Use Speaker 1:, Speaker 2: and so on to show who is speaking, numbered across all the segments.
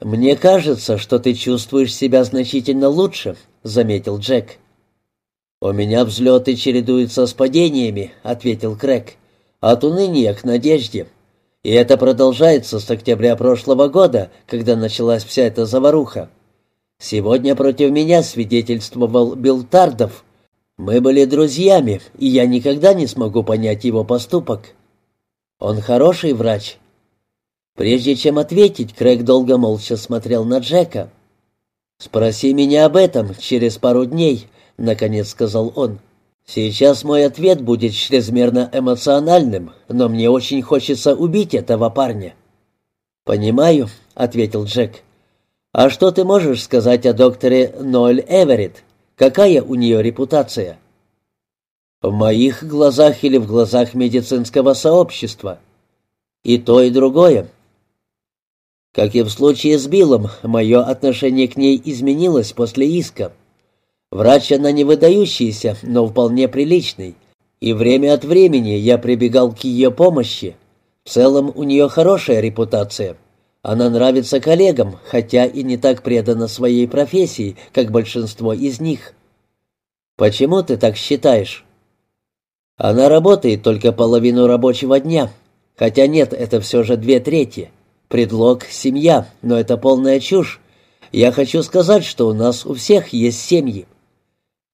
Speaker 1: «Мне кажется, что ты чувствуешь себя значительно лучше», — заметил Джек. «У меня взлеты чередуются с падениями», — ответил Крэг. «От уныния к надежде. И это продолжается с октября прошлого года, когда началась вся эта заваруха. Сегодня против меня свидетельствовал Билл Тардов. Мы были друзьями, и я никогда не смогу понять его поступок. Он хороший врач». Прежде чем ответить, Крэг долго молча смотрел на Джека. «Спроси меня об этом через пару дней», — наконец сказал он. «Сейчас мой ответ будет чрезмерно эмоциональным, но мне очень хочется убить этого парня». «Понимаю», — ответил Джек. «А что ты можешь сказать о докторе Ноэль Эверетт? Какая у нее репутация?» «В моих глазах или в глазах медицинского сообщества?» «И то, и другое. Как и в случае с Биллом, мое отношение к ней изменилось после иска. Врач она не выдающийся, но вполне приличный. И время от времени я прибегал к ее помощи. В целом у нее хорошая репутация. Она нравится коллегам, хотя и не так предана своей профессии, как большинство из них. Почему ты так считаешь? Она работает только половину рабочего дня. Хотя нет, это все же две трети. Предлог — семья, но это полная чушь. Я хочу сказать, что у нас у всех есть семьи».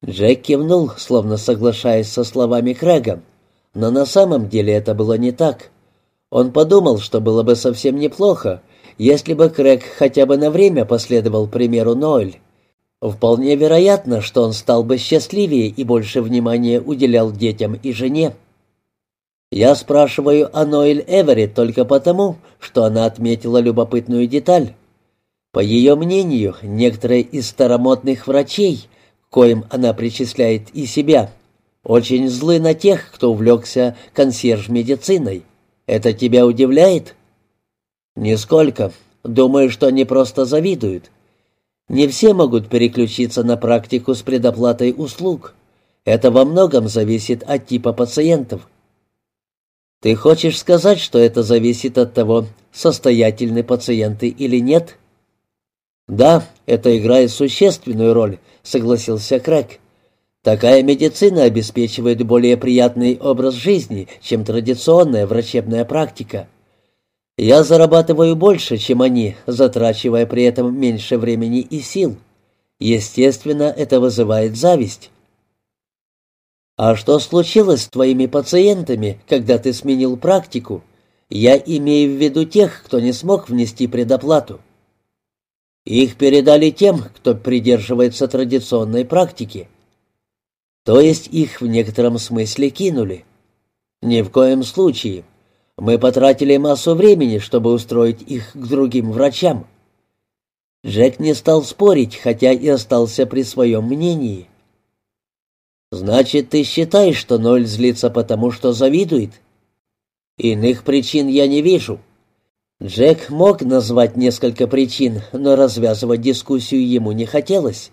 Speaker 1: Джек кивнул, словно соглашаясь со словами Крэга. Но на самом деле это было не так. Он подумал, что было бы совсем неплохо, если бы Крэг хотя бы на время последовал примеру Ноэль. Вполне вероятно, что он стал бы счастливее и больше внимания уделял детям и жене. Я спрашиваю о Ноэль Эвери только потому, что она отметила любопытную деталь. По ее мнению, некоторые из старомодных врачей, коим она причисляет и себя, очень злы на тех, кто увлекся консьерж-медициной. Это тебя удивляет? Нисколько. Думаю, что они просто завидуют. Не все могут переключиться на практику с предоплатой услуг. Это во многом зависит от типа пациентов. Ты хочешь сказать, что это зависит от того, состоятельны пациенты или нет? Да, это играет существенную роль, согласился Крэк. Такая медицина обеспечивает более приятный образ жизни, чем традиционная врачебная практика. Я зарабатываю больше, чем они, затрачивая при этом меньше времени и сил. Естественно, это вызывает зависть. «А что случилось с твоими пациентами, когда ты сменил практику? Я имею в виду тех, кто не смог внести предоплату». «Их передали тем, кто придерживается традиционной практики». «То есть их в некотором смысле кинули?» «Ни в коем случае. Мы потратили массу времени, чтобы устроить их к другим врачам». Джек не стал спорить, хотя и остался при своем мнении. «Значит, ты считаешь, что Ноль злится потому, что завидует?» «Иных причин я не вижу». Джек мог назвать несколько причин, но развязывать дискуссию ему не хотелось.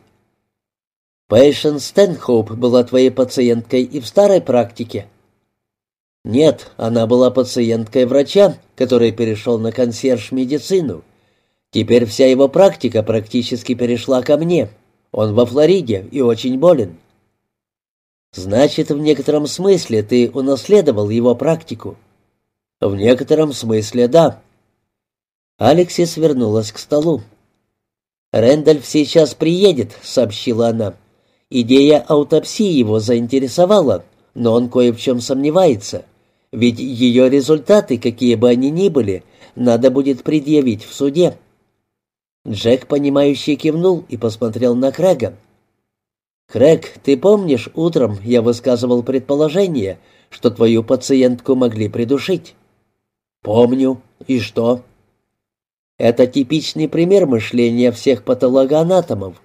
Speaker 1: «Пэйшен Стэнхоуп была твоей пациенткой и в старой практике?» «Нет, она была пациенткой врача, который перешел на консьерж-медицину. Теперь вся его практика практически перешла ко мне. Он во Флориде и очень болен». Значит, в некотором смысле ты унаследовал его практику. В некотором смысле да. Алексис вернулась к столу. «Рэндальф сейчас приедет», — сообщила она. «Идея аутопсии его заинтересовала, но он кое в чем сомневается. Ведь ее результаты, какие бы они ни были, надо будет предъявить в суде». Джек, понимающий, кивнул и посмотрел на Крэга. «Крэг, ты помнишь, утром я высказывал предположение, что твою пациентку могли придушить?» «Помню. И что?» «Это типичный пример мышления всех патологоанатомов.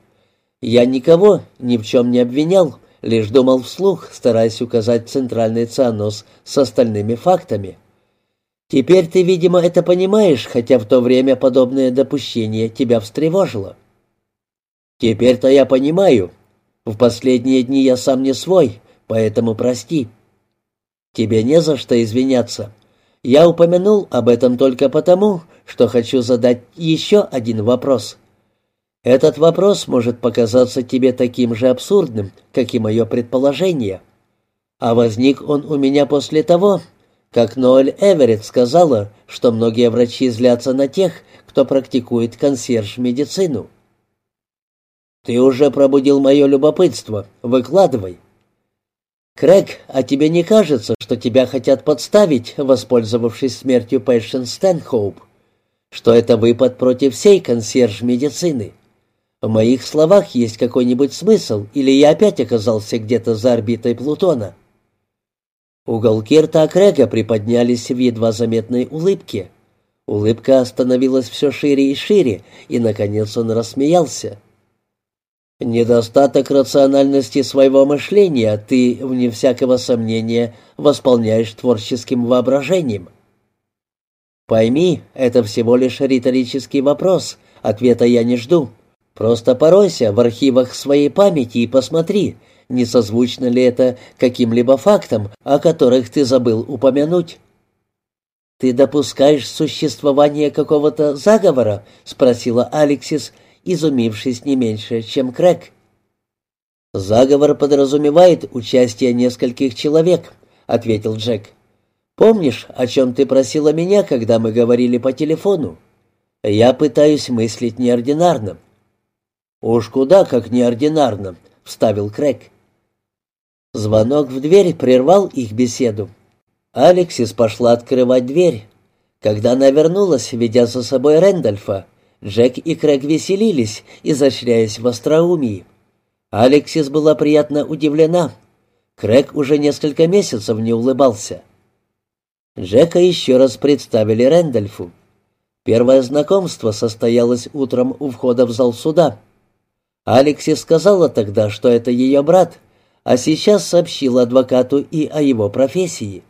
Speaker 1: Я никого ни в чем не обвинял, лишь думал вслух, стараясь указать центральный цианоз с остальными фактами. Теперь ты, видимо, это понимаешь, хотя в то время подобное допущение тебя встревожило». «Теперь-то я понимаю», в последние дни я сам не свой, поэтому прости. Тебе не за что извиняться. Я упомянул об этом только потому, что хочу задать еще один вопрос. Этот вопрос может показаться тебе таким же абсурдным, как и мое предположение. А возник он у меня после того, как Ноэль Эверетт сказала, что многие врачи злятся на тех, кто практикует консьерж-медицину. «Ты уже пробудил мое любопытство. Выкладывай». «Крэг, а тебе не кажется, что тебя хотят подставить, воспользовавшись смертью Пэшен Стэнхоуп? Что это выпад против всей консьерж-медицины? В моих словах есть какой-нибудь смысл, или я опять оказался где-то за орбитой Плутона?» Уголки рта Крэга приподнялись в едва заметной улыбке. Улыбка становилась все шире и шире, и, наконец, он рассмеялся. «Недостаток рациональности своего мышления ты, вне всякого сомнения, восполняешь творческим воображением». «Пойми, это всего лишь риторический вопрос, ответа я не жду. Просто поройся в архивах своей памяти и посмотри, не созвучно ли это каким-либо фактам, о которых ты забыл упомянуть». «Ты допускаешь существование какого-то заговора?» — спросила Алексис, изумившись не меньше, чем Крэг. «Заговор подразумевает участие нескольких человек», — ответил Джек. «Помнишь, о чем ты просила меня, когда мы говорили по телефону? Я пытаюсь мыслить неординарно». «Уж куда как неординарно», — вставил Крэг. Звонок в дверь прервал их беседу. Алексис пошла открывать дверь. Когда она вернулась, ведя за собой Рэндольфа, Джек и Крэг веселились, изощряясь в остроумии. Алексис была приятно удивлена. Крэг уже несколько месяцев не улыбался. Джека еще раз представили Рэндольфу. Первое знакомство состоялось утром у входа в зал суда. Алексис сказала тогда, что это ее брат, а сейчас сообщила адвокату и о его профессии.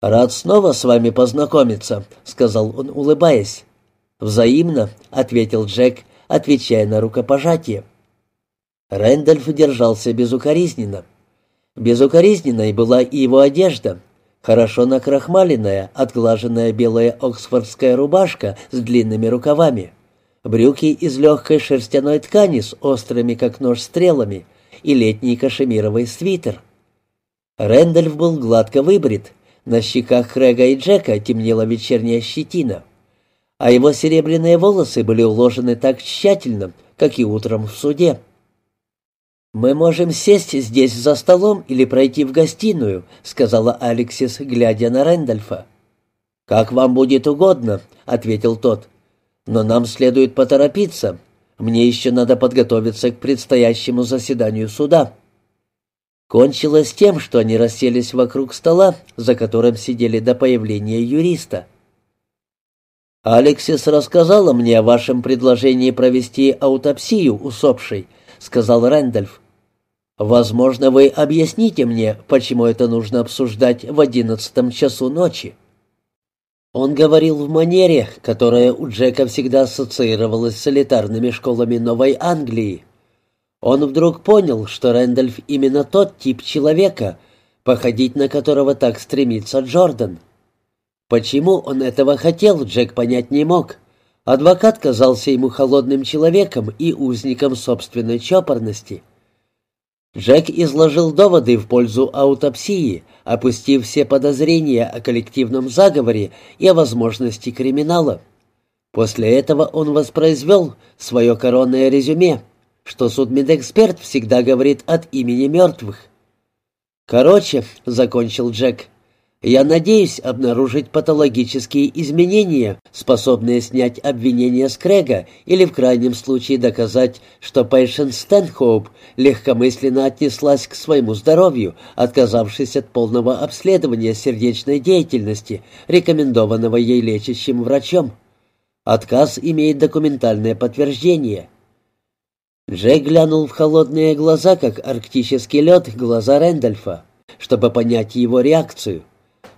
Speaker 1: «Рад снова с вами познакомиться», — сказал он, улыбаясь. «Взаимно», — ответил Джек, отвечая на рукопожатие. Рэндольф держался безукоризненно. Безукоризненной была и его одежда. Хорошо накрахмаленная, отглаженная белая оксфордская рубашка с длинными рукавами. Брюки из легкой шерстяной ткани с острыми, как нож, стрелами и летний кашемировый свитер. Рэндольф был гладко выбрит, на щеках Крэга и Джека темнела вечерняя щетина, а его серебряные волосы были уложены так тщательно, как и утром в суде. «Мы можем сесть здесь за столом или пройти в гостиную», — сказала Алексис, глядя на Рэндольфа. «Как вам будет угодно», — ответил тот. «Но нам следует поторопиться. Мне еще надо подготовиться к предстоящему заседанию суда». Кончилось тем, что они расселись вокруг стола, за которым сидели до появления юриста. «Алексис рассказала мне о вашем предложении провести аутопсию усопшей», — сказал Рэндольф. «Возможно, вы объясните мне, почему это нужно обсуждать в одиннадцатом часу ночи». Он говорил в манере, которая у Джека всегда ассоциировалась с элитарными школами Новой Англии. Он вдруг понял, что Рэндольф именно тот тип человека, походить на которого так стремится Джордан. Почему он этого хотел, Джек понять не мог. Адвокат казался ему холодным человеком и узником собственной чопорности. Джек изложил доводы в пользу аутопсии, опустив все подозрения о коллективном заговоре и о возможности криминала. После этого он воспроизвел свое коронное резюме — что судмедэксперт всегда говорит от имени мертвых. «Короче», — закончил Джек, — «я надеюсь обнаружить патологические изменения, способные снять обвинение с Крэга или в крайнем случае доказать, что Пэйшен Стэнхоуп легкомысленно отнеслась к своему здоровью, отказавшись от полного обследования сердечной деятельности, рекомендованного ей лечащим врачом. Отказ имеет документальное подтверждение». Джек глянул в холодные глаза, как арктический лед, глаза Рэндольфа, чтобы понять его реакцию.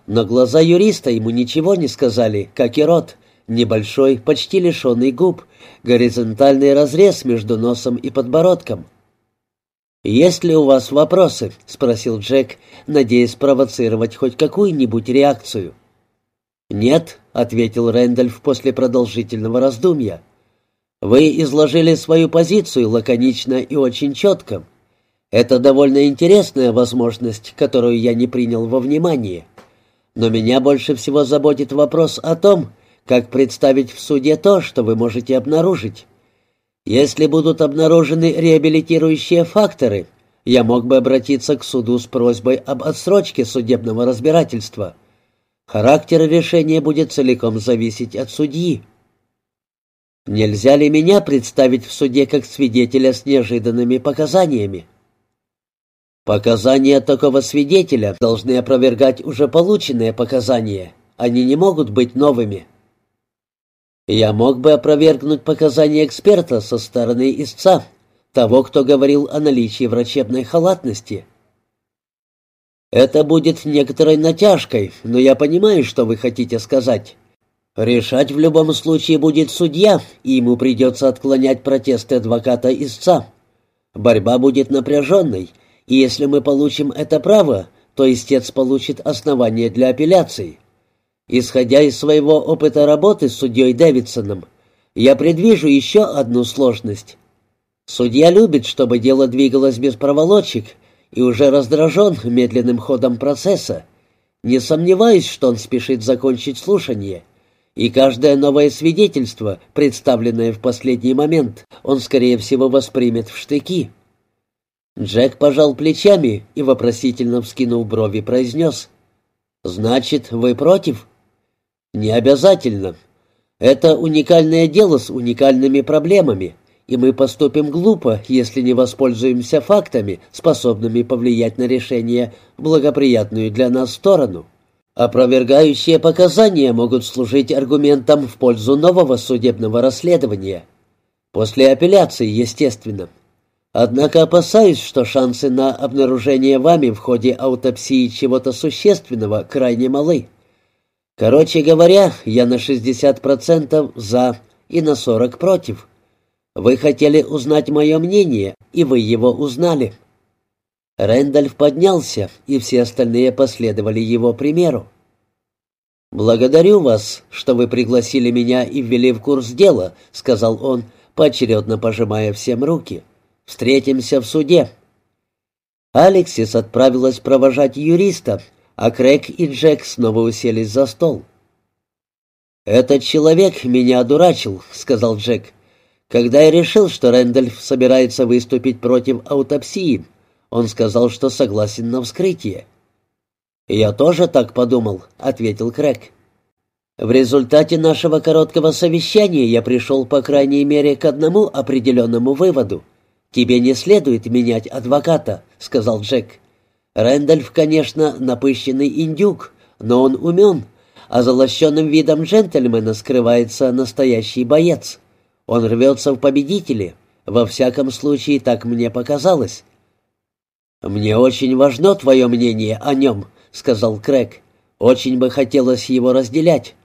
Speaker 1: Но глаза юриста ему ничего не сказали, как и рот, небольшой, почти лишенный губ, горизонтальный разрез между носом и подбородком. «Есть ли у вас вопросы?» — спросил Джек, надеясь спровоцировать хоть какую-нибудь реакцию. «Нет», ответил Рэндальф после продолжительного раздумья. «Вы изложили свою позицию лаконично и очень четко. Это довольно интересная возможность, которую я не принял во внимание. Но меня больше всего заботит вопрос о том, как представить в суде то, что вы можете обнаружить. Если будут обнаружены реабилитирующие факторы, я мог бы обратиться к суду с просьбой об отсрочке судебного разбирательства. Характер решения будет целиком зависеть от судьи. Нельзя ли меня представить в суде как свидетеля с неожиданными показаниями? Показания такого свидетеля должны опровергать уже полученные показания. Они не могут быть новыми. Я мог бы опровергнуть показания эксперта со стороны истца, того, кто говорил о наличии врачебной халатности. Это будет некоторой натяжкой, но я понимаю, что вы хотите сказать. Решать в любом случае будет судья, и ему придется отклонять протесты адвоката истца. Борьба будет напряженной, и если мы получим это право, то истец получит основание для апелляции. Исходя из своего опыта работы с судьей Дэвидсоном, я предвижу еще одну сложность. Судья любит, чтобы дело двигалось без проволочек, и уже раздражен медленным ходом процесса. Не сомневаюсь, что он спешит закончить слушание. И каждое новое свидетельство, представленное в последний момент, он, скорее всего, воспримет в штыки. Джек пожал плечами и, вопросительно вскинув брови, произнес. «Значит, вы против?» «Не обязательно. Это уникальное дело с уникальными проблемами, и мы поступим глупо, если не воспользуемся фактами, способными повлиять на решение в благоприятную для нас сторону. Опровергающие показания могут служить аргументом в пользу нового судебного расследования. После апелляции, естественно». Однако опасаюсь, что шансы на обнаружение вами в ходе аутопсии чего-то существенного крайне малы. Короче говоря, я на 60% за и на 40% против. Вы хотели узнать мое мнение, и вы его узнали». Рэндальф поднялся, и все остальные последовали его примеру. «Благодарю вас, что вы пригласили меня и ввели в курс дела», — сказал он, поочередно пожимая всем руки. Встретимся в суде». Алексис отправилась провожать юриста, а Крэг и Джек снова уселись за стол. «Этот человек меня одурачил», — сказал Джек. «Когда я решил, что Рэндальф собирается выступить против аутопсии, он сказал, что согласен на вскрытие». «Я тоже так подумал», — ответил Крэг. «В результате нашего короткого совещания я пришел, по крайней мере, к одному определенному выводу. «Тебе не следует менять адвоката», — сказал Джек. «Рэндальф, конечно, напыщенный индюк, но он умен, а за лощенным видом джентльмена скрывается настоящий боец. Он рвется в победители. Во всяком случае, так мне показалось». «Мне очень важно твое мнение о нем», — сказал Крэг. «Очень бы хотелось его разделять».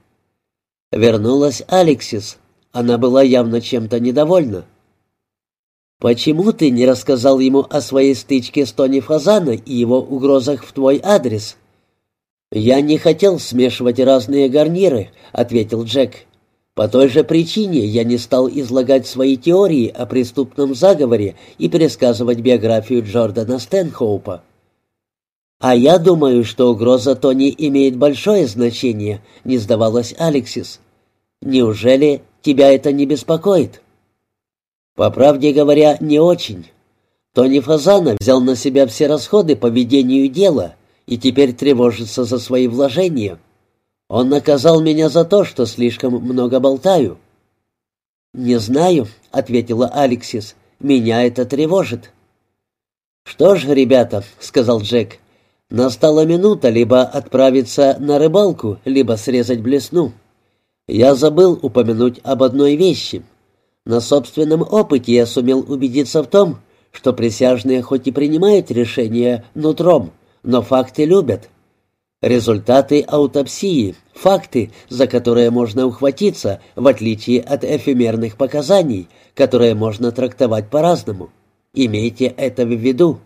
Speaker 1: Вернулась Алексис. Она была явно чем-то недовольна. «Почему ты не рассказал ему о своей стычке с Тони Фазана и его угрозах в твой адрес?» «Я не хотел смешивать разные гарниры», — ответил Джек. «По той же причине я не стал излагать свои теории о преступном заговоре и пересказывать биографию Джордана Стэнхоупа». «А я думаю, что угроза Тони имеет большое значение», — не сдавалась Алексис. «Неужели тебя это не беспокоит?» По правде говоря, не очень. Тони Фазанов взял на себя все расходы по ведению дела и теперь тревожится за свои вложения. Он наказал меня за то, что слишком много болтаю. «Не знаю», — ответила Алексис, — «меня это тревожит». «Что ж, ребята», — сказал Джек, — «настала минута либо отправиться на рыбалку, либо срезать блесну. Я забыл упомянуть об одной вещи. На собственном опыте я сумел убедиться в том, что присяжные хоть и принимают решения нутром, но факты любят. Результаты аутопсии, факты, за которые можно ухватиться, в отличие от эфемерных показаний, которые можно трактовать по-разному. Имейте это в виду.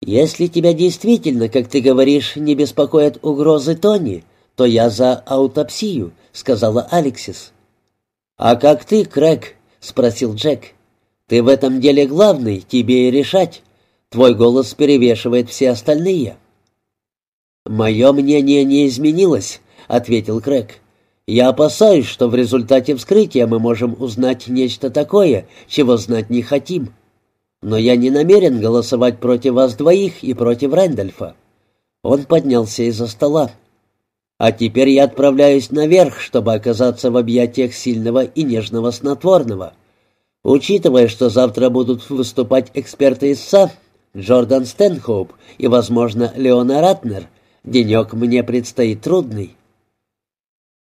Speaker 1: Если тебя действительно, как ты говоришь, не беспокоят угрозы Тони, то я за аутопсию», — сказала Алексис. «А как ты, Крэг?» — спросил Джек. «Ты в этом деле главный, тебе и решать. Твой голос перевешивает все остальные». «Мое мнение не изменилось», — ответил Крэг. «Я опасаюсь, что в результате вскрытия мы можем узнать нечто такое, чего знать не хотим. Но я не намерен голосовать против вас двоих и против Рэндольфа». Он поднялся из-за стола. «А теперь я отправляюсь наверх, чтобы оказаться в объятиях сильного и нежного снотворного. Учитывая, что завтра будут выступать эксперты из СА, Джордан Стэнхоуп и, возможно, Леона Ратнер, денек мне предстоит трудный».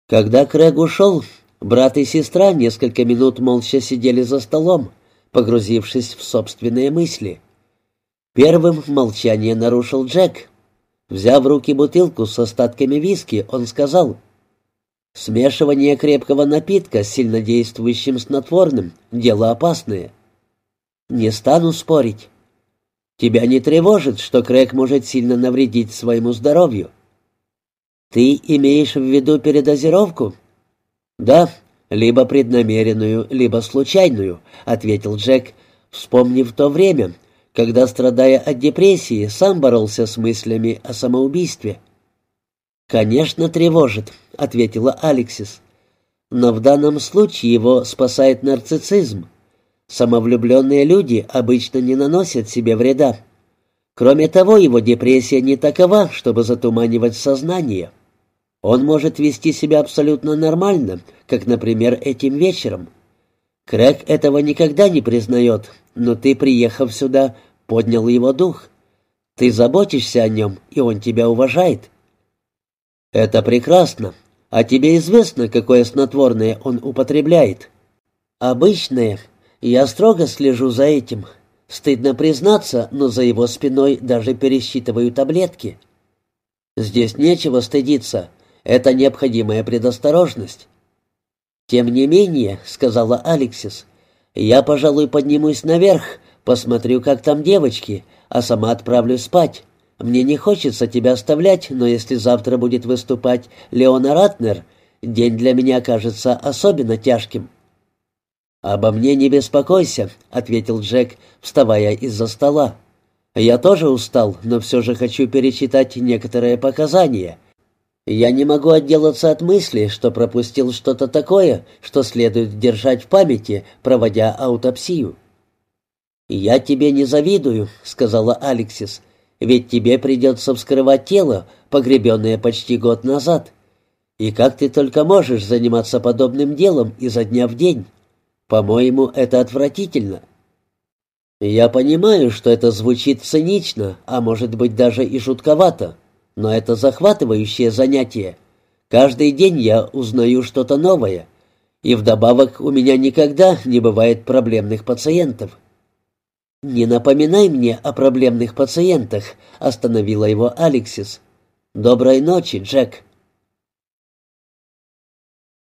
Speaker 1: Когда Крэг ушел, брат и сестра несколько минут молча сидели за столом, погрузившись в собственные мысли. Первым молчание нарушил Джек. Взяв в руки бутылку с остатками виски, он сказал, «Смешивание крепкого напитка с сильнодействующим снотворным — дело опасное. Не стану спорить. Тебя не тревожит, что Крэг может сильно навредить своему здоровью?» «Ты имеешь в виду передозировку?» «Да, либо преднамеренную, либо случайную», — ответил Джек, вспомнив то время, когда, страдая от депрессии, сам боролся с мыслями о самоубийстве. «Конечно, тревожит», — ответила Алексис. «Но в данном случае его спасает нарциссизм. Самовлюбленные люди обычно не наносят себе вреда. Кроме того, его депрессия не такова, чтобы затуманивать сознание. Он может вести себя абсолютно нормально, как, например, этим вечером. Крэг этого никогда не признает, но ты, приехав сюда, поднял его дух. Ты заботишься о нем, и он тебя уважает. Это прекрасно. А тебе известно, какое снотворное он употребляет? Обычное. Я строго слежу за этим. Стыдно признаться, но за его спиной даже пересчитываю таблетки. Здесь нечего стыдиться. Это необходимая предосторожность. «Тем не менее», — сказала Алексис, — «я, пожалуй, поднимусь наверх, посмотрю, как там девочки, а сама отправлюсь спать. Мне не хочется тебя оставлять, но если завтра будет выступать Леона Ратнер, день для меня окажется особенно тяжким». «Обо мне не беспокойся», — ответил Джек, вставая из-за стола. «Я тоже устал, но все же хочу перечитать некоторые показания, я не могу отделаться от мысли, что пропустил что-то такое, что следует держать в памяти, проводя аутопсию. «Я тебе не завидую», — сказала Алексис, «ведь тебе придется вскрывать тело, погребенное почти год назад. И как ты только можешь заниматься подобным делом изо дня в день? По-моему, это отвратительно». «Я понимаю, что это звучит цинично, а может быть даже и жутковато но это захватывающее занятие. Каждый день я узнаю что-то новое, и вдобавок у меня никогда не бывает проблемных пациентов. «Не напоминай мне о проблемных пациентах», — остановила его Алексис. «Доброй ночи, Джек».